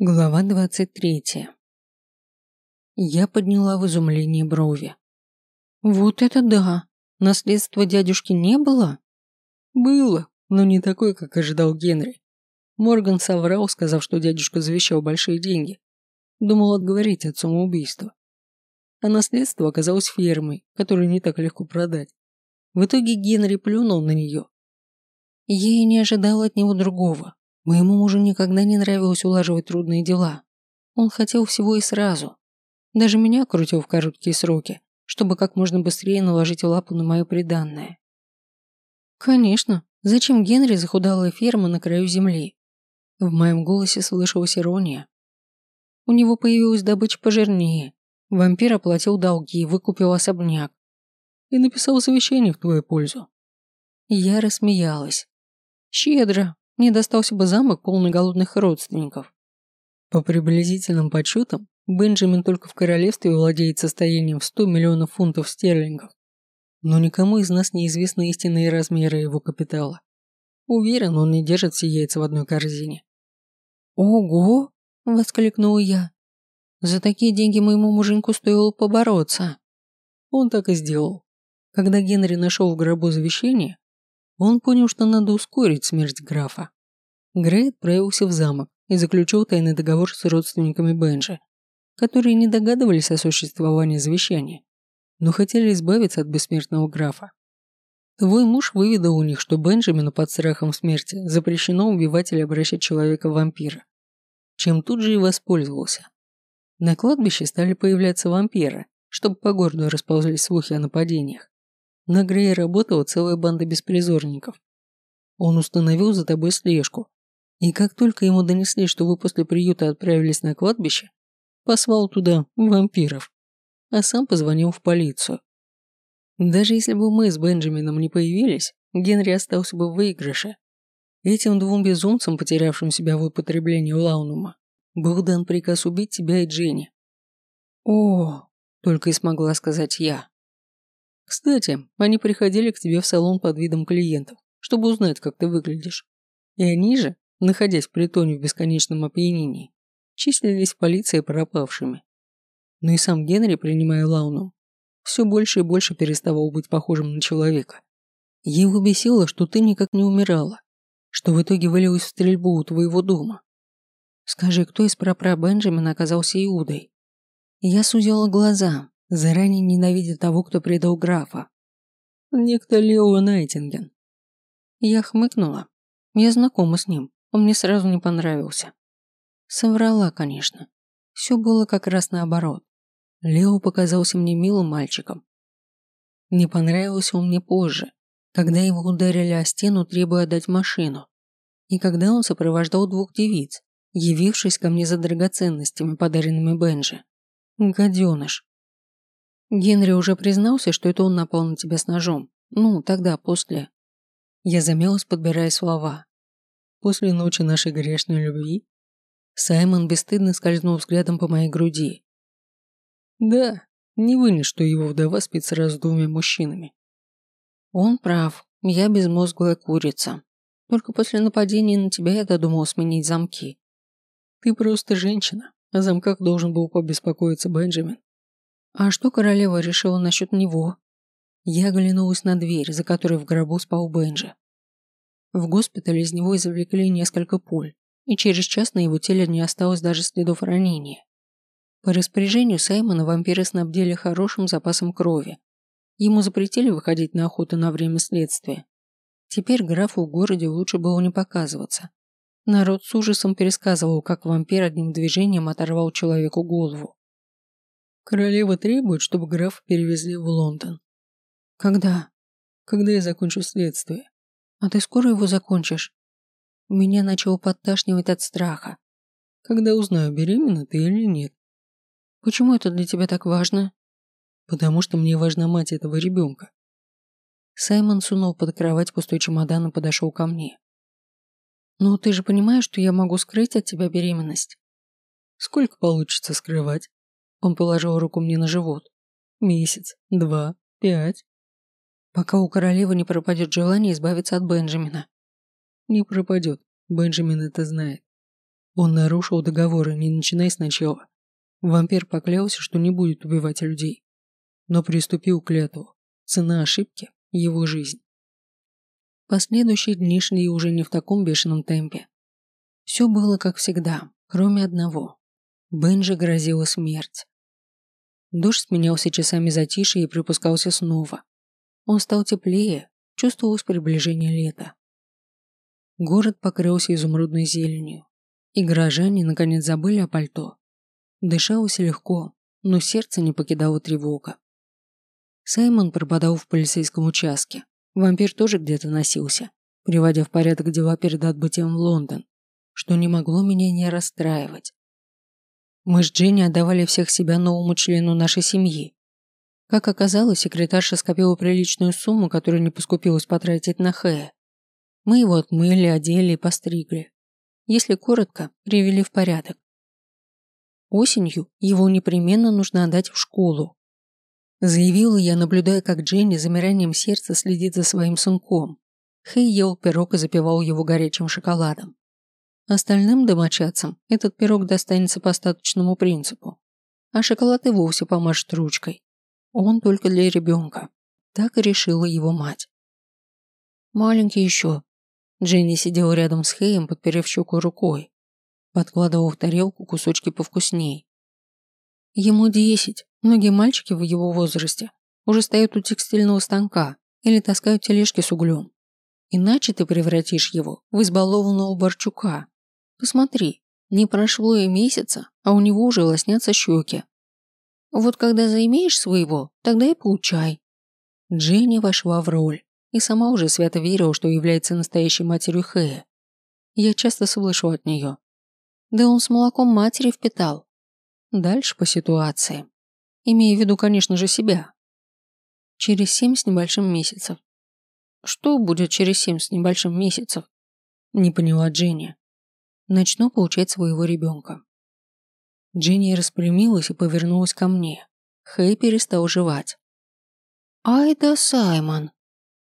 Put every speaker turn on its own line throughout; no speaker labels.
Глава 23. Я подняла в изумлении брови. Вот это да! Наследства дядюшки не было?
Было, но не такое, как ожидал Генри. Морган соврал, сказав, что дядюшка завещал большие деньги. Думал отговорить от самоубийства. А наследство оказалось фермой, которую не так легко продать. В итоге Генри плюнул на нее.
Я и не ожидала от него другого. Моему мужу никогда не нравилось улаживать трудные дела. Он хотел всего и сразу. Даже меня крутил в короткие сроки, чтобы как можно быстрее наложить лапу на мое преданное. Конечно, зачем Генри захудалая ферма на краю земли? В моем голосе слышалась ирония. У него появилась добыча пожирнее. Вампир оплатил долги, выкупил особняк.
И написал завещание в твою пользу.
Я рассмеялась. Щедро, мне достался бы замок, полный голодных родственников.
По приблизительным подсчетам, Бенджамин только в королевстве владеет состоянием в 100 миллионов фунтов стерлингов. Но никому из нас не известны истинные размеры его капитала. Уверен, он не держит все яйца в одной корзине.
«Ого!» – воскликнула я. «За такие деньги моему муженьку стоило побороться».
Он так и сделал. Когда Генри нашел в гробу завещание, он понял, что надо ускорить смерть графа. Грей отправился в замок и заключил тайный договор с родственниками Бенжи, которые не догадывались о существовании завещания, но хотели избавиться от бессмертного графа. Твой муж выведал у них, что Бенджамину под страхом смерти запрещено убивать или обращать человека в вампира, чем тут же и воспользовался. На кладбище стали появляться вампиры, чтобы по городу расползлись слухи о нападениях. На Грее работала целая банда беспризорников. Он установил за тобой слежку. И как только ему донесли, что вы после приюта отправились на кладбище, послал туда вампиров, а сам позвонил в полицию. Даже если бы мы с Бенджамином не появились, Генри остался бы в выигрыше. Этим двум безумцам, потерявшим себя в употреблении лаунума, был дан приказ убить тебя и Дженни.
«О!» – только и смогла сказать я.
Кстати, они приходили к тебе в салон под видом клиентов, чтобы узнать, как ты выглядишь. И они же, находясь в притоне в бесконечном опьянении, числились в полиции пропавшими. Но и сам Генри, принимая лауну, все больше и больше переставал быть похожим на человека. Его бесило, что ты никак не умирала, что в итоге вылилось в стрельбу у твоего дома.
Скажи, кто из прапра Бенджамина оказался Иудой? Я сузила глаза, заранее ненавидя того, кто предал графа.
Некто Лео Найтинген.
Я хмыкнула. Я знакома с ним, он мне сразу не понравился. Соврала, конечно. Все было как раз наоборот. Лео показался мне милым мальчиком. Не понравился он мне позже, когда его ударили о стену, требуя отдать машину, и когда он сопровождал двух девиц, явившись ко мне за драгоценностями, подаренными Бенджи. Гаденыш. Генри уже признался, что это он напал на тебя с ножом. Ну, тогда, после. Я замялась, подбирая слова.
После ночи нашей грешной любви Саймон бесстыдно скользнул взглядом по моей груди. Да, не вынес, что его вдова спит сразу с двумя мужчинами.
Он прав, я безмозглая курица. Только после нападения на тебя я додумал сменить замки.
Ты просто женщина, о замках должен был побеспокоиться Бенджамин.
А что королева решила насчет него? Я оглянулась на дверь, за которой в гробу спал Бенджи. В госпитале из него извлекли несколько пуль, и через час на его теле не осталось даже следов ранения. По распоряжению Саймона вампиры снабдили хорошим запасом крови. Ему запретили выходить на охоту на время следствия. Теперь графу в городе лучше было не показываться. Народ с ужасом пересказывал, как вампир одним движением оторвал человеку голову.
Королева требует, чтобы графа перевезли в Лондон.
Когда?
Когда я закончу следствие.
А ты скоро его закончишь? Меня начало подташнивать от страха.
Когда узнаю, беременна ты или нет.
Почему это для тебя так важно?
Потому что мне важна мать этого ребенка.
Саймон сунул под кровать пустой чемодан и подошел ко мне. «Ну, ты же понимаешь, что я могу скрыть от тебя беременность?»
«Сколько получится скрывать?» Он положил руку мне на живот. Месяц, два, пять.
Пока у королевы не пропадет желание избавиться от Бенджамина.
Не пропадет. Бенджамин это знает. Он нарушил договоры, не начиная сначала. Вампир поклялся, что не будет убивать людей. Но приступил к клятву. Цена ошибки – его жизнь. Последующие дни шли уже не в таком бешеном темпе. Все было как всегда, кроме одного. Бенджи грозила смерть. Дождь сменялся часами затишья и припускался снова. Он стал теплее, чувствовалось приближение лета. Город покрылся изумрудной зеленью, и горожане наконец забыли о пальто. Дышалось легко, но сердце не покидало тревога. Саймон пропадал в полицейском участке. Вампир тоже где-то носился, приводя в порядок дела перед отбытием в Лондон, что не могло меня не расстраивать. Мы с Дженни отдавали всех себя новому члену нашей семьи. Как оказалось, секретарша скопила приличную сумму, которую не поскупилась потратить на Хэя. Мы его отмыли, одели и постригли. Если коротко, привели в порядок. Осенью его непременно нужно отдать в школу. Заявила я, наблюдая, как Дженни замиранием сердца следит за своим сынком. Хэй ел пирог и запивал его горячим шоколадом. Остальным домочадцам этот пирог достанется по остаточному принципу, а шоколад и вовсе помажет ручкой. Он только для ребенка. Так и решила его мать. Маленький еще. Дженни сидела рядом с Хэем, подперев щеку рукой. Подкладывал в тарелку кусочки повкусней. Ему десять. Многие мальчики в его возрасте уже стоят у текстильного станка или таскают тележки с углем. Иначе ты превратишь его в избалованного Борчука, Посмотри, не прошло и месяца, а у него уже лоснятся щеки. Вот когда заимеешь своего, тогда и получай. Дженни вошла в роль и сама уже свято верила, что является настоящей матерью Хэя. Я часто слышу от нее. Да он с молоком матери впитал. Дальше по ситуации. Имея в виду, конечно же, себя. Через семь с небольшим месяцев. Что будет через семь с небольшим месяцев? Не поняла Дженни начну получать своего ребенка. Дженни распрямилась и повернулась ко мне. Хэй перестал жевать. «Ай да Саймон!»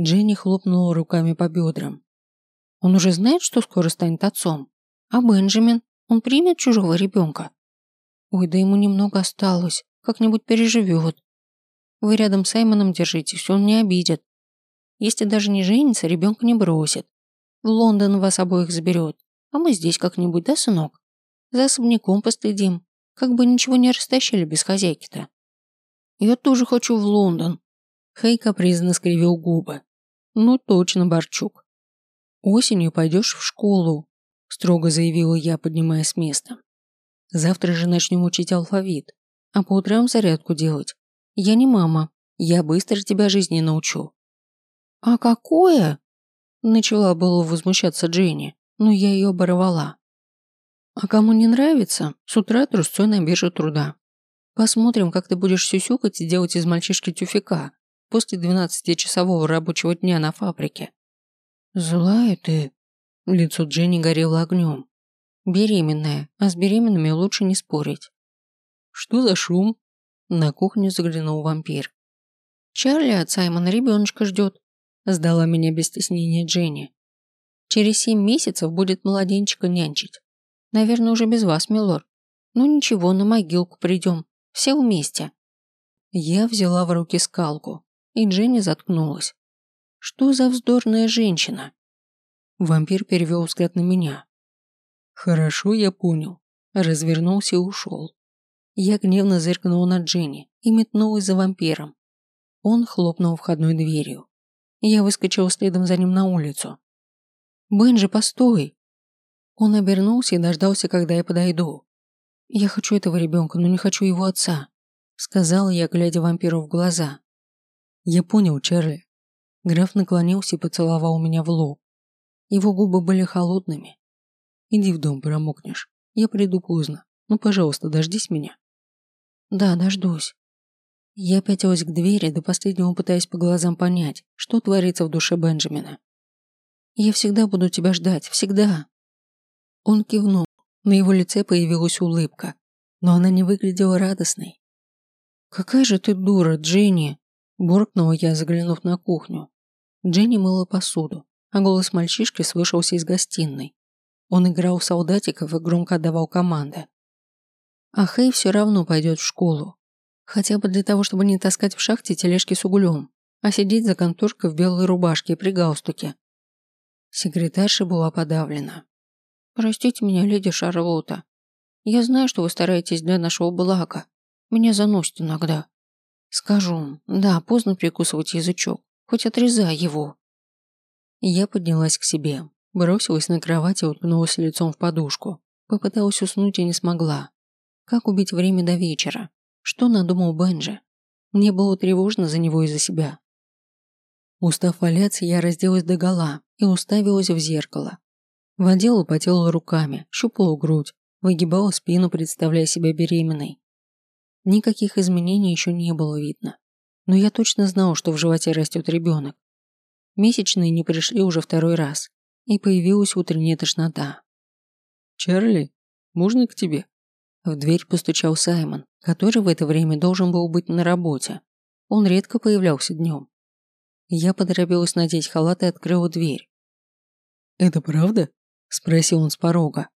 Дженни хлопнула руками по бедрам. «Он уже знает, что скоро станет отцом? А Бенджамин? Он примет чужого ребенка? Ой, да ему немного осталось, как-нибудь переживет. Вы рядом с Саймоном держитесь, он не обидит. Если даже не женится, ребенка не бросит. В Лондон вас обоих заберет, а мы здесь как-нибудь, да, сынок? За особняком постыдим. Как бы ничего не растащили без хозяйки-то. Я тоже хочу в Лондон. Хей капризно скривил губы. Ну точно, Борчук. Осенью пойдешь в школу, строго заявила я, поднимаясь с места. Завтра же начнем учить алфавит, а по утрам зарядку делать. Я не мама, я быстро тебя жизни научу. А какое? Начала было возмущаться Дженни но я ее оборвала. А кому не нравится, с утра трусцой на бирже труда. Посмотрим, как ты будешь сюсюкать и делать из мальчишки тюфика после 12-часового рабочего дня на фабрике. Злая ты. Лицо Дженни горело огнем. Беременная, а с беременными лучше не спорить. Что за шум? На кухню заглянул вампир. Чарли от Саймона ребеночка ждет. Сдала меня без стеснения Дженни. Через семь месяцев будет младенчика нянчить. Наверное, уже без вас, милор. Ну ничего, на могилку придем. Все вместе. Я взяла в руки скалку, и Дженни заткнулась. Что за вздорная женщина? Вампир перевел взгляд на меня. Хорошо, я понял. Развернулся и ушел. Я гневно зыркнула на Дженни и метнулась за вампиром. Он хлопнул входной дверью. Я выскочила следом за ним на улицу. «Бенджи, постой!» Он обернулся и дождался, когда я подойду. «Я хочу этого ребенка, но не хочу его отца», сказал я, глядя вампиру в глаза. «Я понял, Чарли». Граф наклонился и поцеловал меня в лоб. Его губы были холодными. «Иди в дом, промокнешь. Я приду поздно. Ну, пожалуйста, дождись меня». «Да, дождусь». Я пятилась к двери, до последнего пытаясь по глазам понять, что творится в душе Бенджамина. Я всегда буду тебя ждать, всегда. Он кивнул. На его лице появилась улыбка, но она не выглядела радостной. «Какая же ты дура, Дженни!» Буркнула я, заглянув на кухню. Дженни мыла посуду, а голос мальчишки слышался из гостиной.
Он играл в солдатиков и громко отдавал команды. А Хэй все равно пойдет в школу. Хотя бы для того, чтобы не таскать в шахте тележки с углем, а сидеть за конторкой в белой рубашке при галстуке. Секретарша была подавлена. «Простите меня, леди Шарлотта. Я знаю, что вы стараетесь для нашего блага. Меня заносит иногда. Скажу, да, поздно прикусывать язычок, хоть отрезай его». Я поднялась к себе, бросилась на кровать и уткнулась лицом в подушку. Попыталась уснуть и не смогла. Как убить время до вечера? Что надумал Бенджи? Мне было тревожно за него и за себя. Устав валяться, я разделась догола и уставилась в зеркало. Водила по телу руками, щупала грудь, выгибала спину, представляя себя беременной. Никаких изменений еще не было видно. Но я точно знала, что в животе растет ребенок. Месячные не пришли уже второй раз, и появилась утренняя тошнота.
«Чарли, можно к тебе?»
В дверь постучал Саймон, который в это время должен был быть на работе. Он редко появлялся днем. Я поторопилась надеть халат и открыла дверь.
«Это правда?» – спросил он с порога.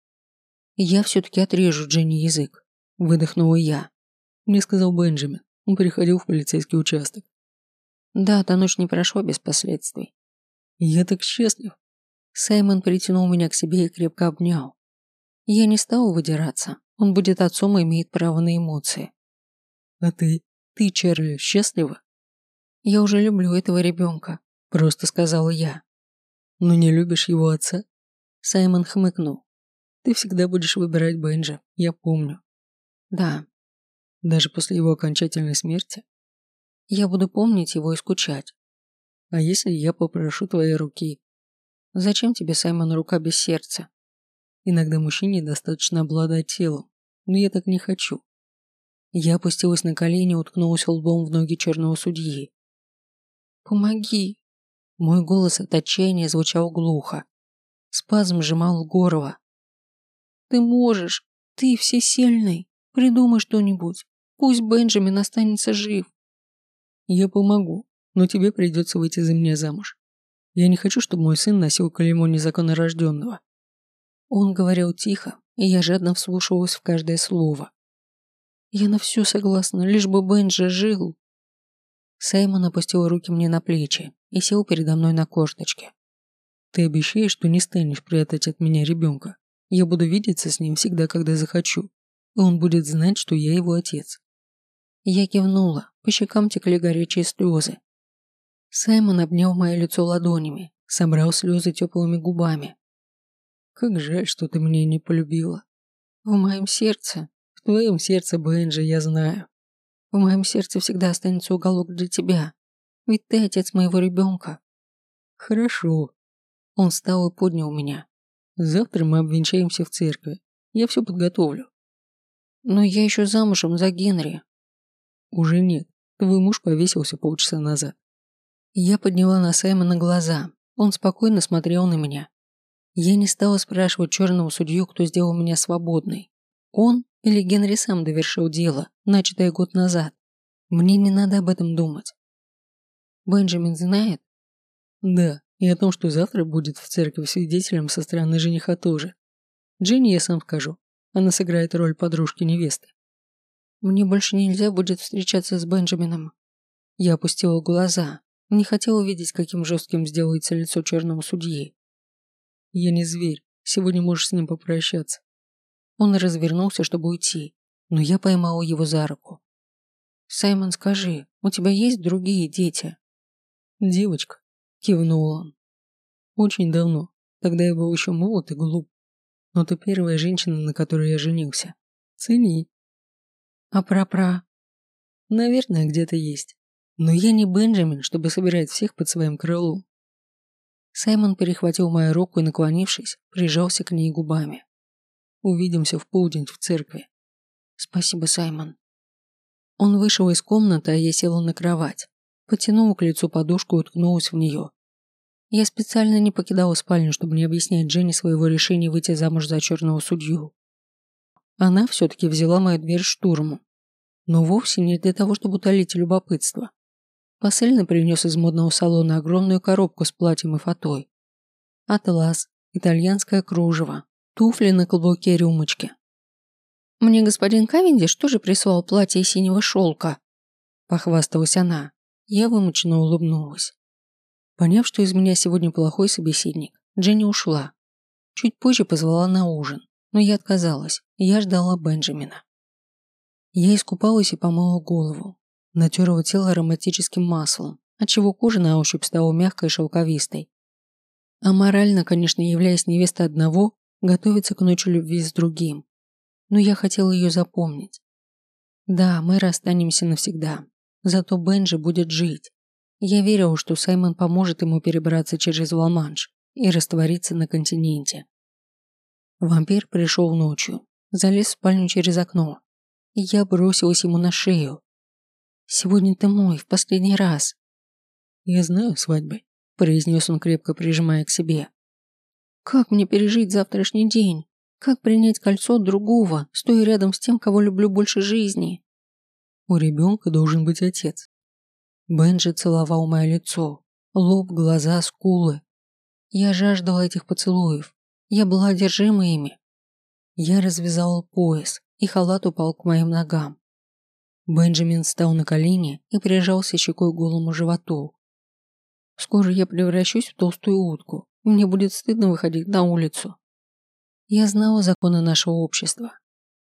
«Я все-таки отрежу Дженни язык», – выдохнула я.
Мне сказал Бенджамин. Он приходил в полицейский участок.
Да, та ночь не прошла без последствий.
Я так счастлив.
Саймон притянул меня к себе и крепко обнял. Я не стала выдираться. Он будет отцом и имеет право на эмоции.
А ты? Ты, Чарли, счастлива?
«Я уже люблю этого ребенка», – просто сказала я.
«Но не любишь его отца?»
Саймон хмыкнул.
«Ты всегда будешь выбирать Бенджа, я помню».
«Да».
«Даже после его окончательной смерти?»
«Я буду помнить его и скучать».
«А если я попрошу твоей руки?»
«Зачем тебе, Саймон, рука без сердца?»
«Иногда мужчине достаточно обладать телом, но я так не хочу».
Я опустилась на колени и уткнулась лбом в ноги черного судьи. «Помоги!» Мой голос от отчаяния звучал глухо. Спазм сжимал горло. «Ты можешь! Ты всесильный! Придумай что-нибудь! Пусть Бенджамин останется жив!»
«Я помогу, но тебе придется выйти за меня замуж. Я не хочу, чтобы мой сын носил клеймо незаконно рожденного».
Он говорил тихо, и я жадно вслушивалась в каждое слово. «Я на все согласна, лишь бы Бенджи жил!» Саймон опустил руки мне на плечи и сел передо мной на корточке.
«Ты обещаешь, что не станешь прятать от меня ребенка? Я буду видеться с ним всегда, когда захочу, и он будет знать, что я его отец».
Я кивнула, по щекам текли горячие слезы. Саймон обнял мое лицо ладонями, собрал слезы теплыми губами.
«Как жаль, что ты меня не полюбила».
«В моем сердце».
«В твоем сердце, Бенджи, я знаю».
В моем сердце всегда останется уголок для тебя. Ведь ты отец моего ребенка.
Хорошо.
Он встал и поднял меня.
Завтра мы обвенчаемся в церкви. Я все подготовлю.
Но я еще замужем за Генри.
Уже нет. Твой муж повесился полчаса назад.
Я подняла на Саймона глаза. Он спокойно смотрел на меня. Я не стала спрашивать черного судью, кто сделал меня свободной. Он или Генри сам довершил дело, начатое год назад. Мне не надо об этом думать. Бенджамин знает?
Да, и о том, что завтра будет в церкви свидетелем со стороны жениха тоже. Дженни я сам скажу. Она сыграет роль подружки невесты.
Мне больше нельзя будет встречаться с Бенджамином. Я опустила глаза. Не хотела видеть, каким жестким сделается лицо черного судьи.
Я не зверь. Сегодня можешь с ним попрощаться.
Он развернулся, чтобы уйти, но я поймала его за руку. «Саймон, скажи, у тебя есть другие дети?»
«Девочка», – кивнул он. «Очень давно. Тогда я был еще молод и глуп. Но ты первая женщина, на которой я женился. Цени».
«А про-про?»
«Наверное, где-то есть. Но я не Бенджамин, чтобы собирать всех под своим крылом».
Саймон перехватил мою руку и, наклонившись, прижался к ней губами.
Увидимся в полдень в церкви.
Спасибо, Саймон. Он вышел из комнаты, а я села на кровать. Потянула к лицу подушку и уткнулась в нее. Я специально не покидала спальню, чтобы не объяснять Дженни своего решения выйти замуж за черного судью. Она все-таки взяла мою дверь штурмом. Но вовсе не для того, чтобы утолить любопытство. Посыльно принес из модного салона огромную коробку с платьем и фатой. Атлас, итальянское кружево,
туфли на каблуке рюмочки.
«Мне господин Кавендиш тоже прислал платье из синего шелка», – похвасталась она. Я вымученно улыбнулась. Поняв, что из меня сегодня плохой собеседник, Дженни ушла. Чуть позже позвала на ужин, но я отказалась, я ждала Бенджамина. Я искупалась и помыла голову, натерла тело ароматическим маслом, отчего кожа на ощупь стала мягкой и шелковистой. А морально, конечно, являясь невестой одного, готовиться к ночи любви с другим. Но я хотела ее запомнить. Да, мы расстанемся навсегда, зато Бенджи будет жить. Я верила, что Саймон поможет ему перебраться через Ла-Манш и раствориться на континенте. Вампир пришел ночью, залез в спальню через окно, я бросилась ему на шею. «Сегодня ты мой, в последний раз».
«Я знаю свадьбы», – произнес он, крепко прижимая к себе.
«Как мне пережить завтрашний день? Как принять кольцо другого, стоя рядом с тем, кого люблю больше жизни?»
«У ребенка должен быть отец». Бенджи целовал мое лицо, лоб, глаза, скулы. Я жаждала этих поцелуев. Я была одержима ими. Я развязала пояс, и халат упал к моим ногам. Бенджамин встал на колени и прижался щекой к голому животу. Скоро я превращусь в толстую утку. Мне будет стыдно выходить на улицу. Я знала законы нашего общества.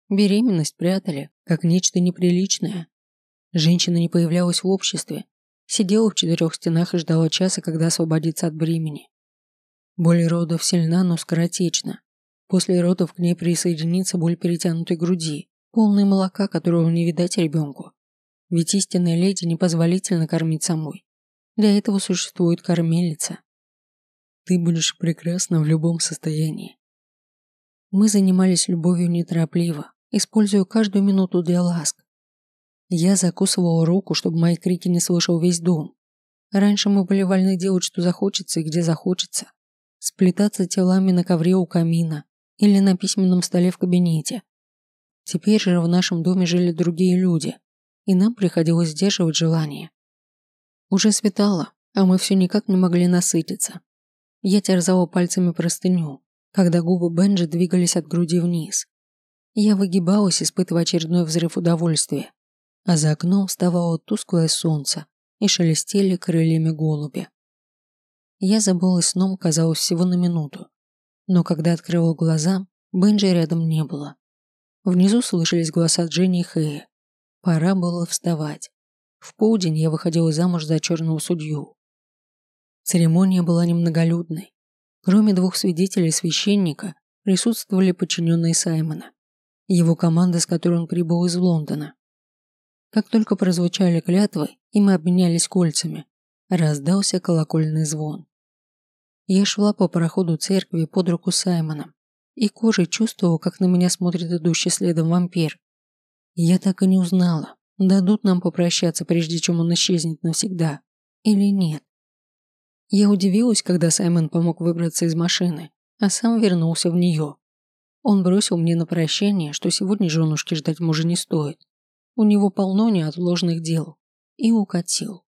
Беременность прятали, как нечто неприличное. Женщина не появлялась в обществе, сидела в четырех стенах и ждала часа, когда освободится от бремени. Боль родов сильна, но скоротечна. После родов к ней присоединится боль перетянутой груди, полной молока, которого не видать ребенку. Ведь истинной леди непозволительно кормить самой. Для этого существует кормилица. Ты будешь прекрасна в любом состоянии. Мы занимались любовью неторопливо, используя каждую минуту для ласк. Я закусывала руку, чтобы мои крики не слышал весь дом. Раньше мы были вольны делать, что захочется и где захочется сплетаться телами на ковре у камина или на письменном столе в кабинете. Теперь же в нашем доме жили другие люди, и нам приходилось сдерживать желание. Уже светало, а мы все никак не могли насытиться. Я терзала пальцами простыню, когда губы Бенджи двигались от груди вниз. Я выгибалась, испытывая очередной взрыв удовольствия, а за окном вставало тусклое солнце и шелестели крыльями голуби. Я забылась сном, казалось, всего на минуту. Но когда открыла глаза, Бенджи рядом не было. Внизу слышались голоса Дженни и Хэя. Пора было вставать. В полдень я выходила замуж за черного судью. Церемония была немноголюдной. Кроме двух свидетелей священника, присутствовали подчиненные Саймона. Его команда, с которой он прибыл из Лондона. Как только прозвучали клятвы, и мы обменялись кольцами, раздался колокольный звон. Я шла по проходу церкви под руку Саймона и кожей чувствовала, как на меня смотрит идущий следом вампир. Я так и не узнала, дадут нам попрощаться, прежде чем он исчезнет навсегда, или нет. Я удивилась, когда Саймон помог выбраться из машины, а сам вернулся в нее. Он бросил мне на прощание, что сегодня женушке ждать мужа не стоит. У него полно неотложных дел. И укатил.